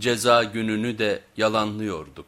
ceza gününü de yalanlıyorduk.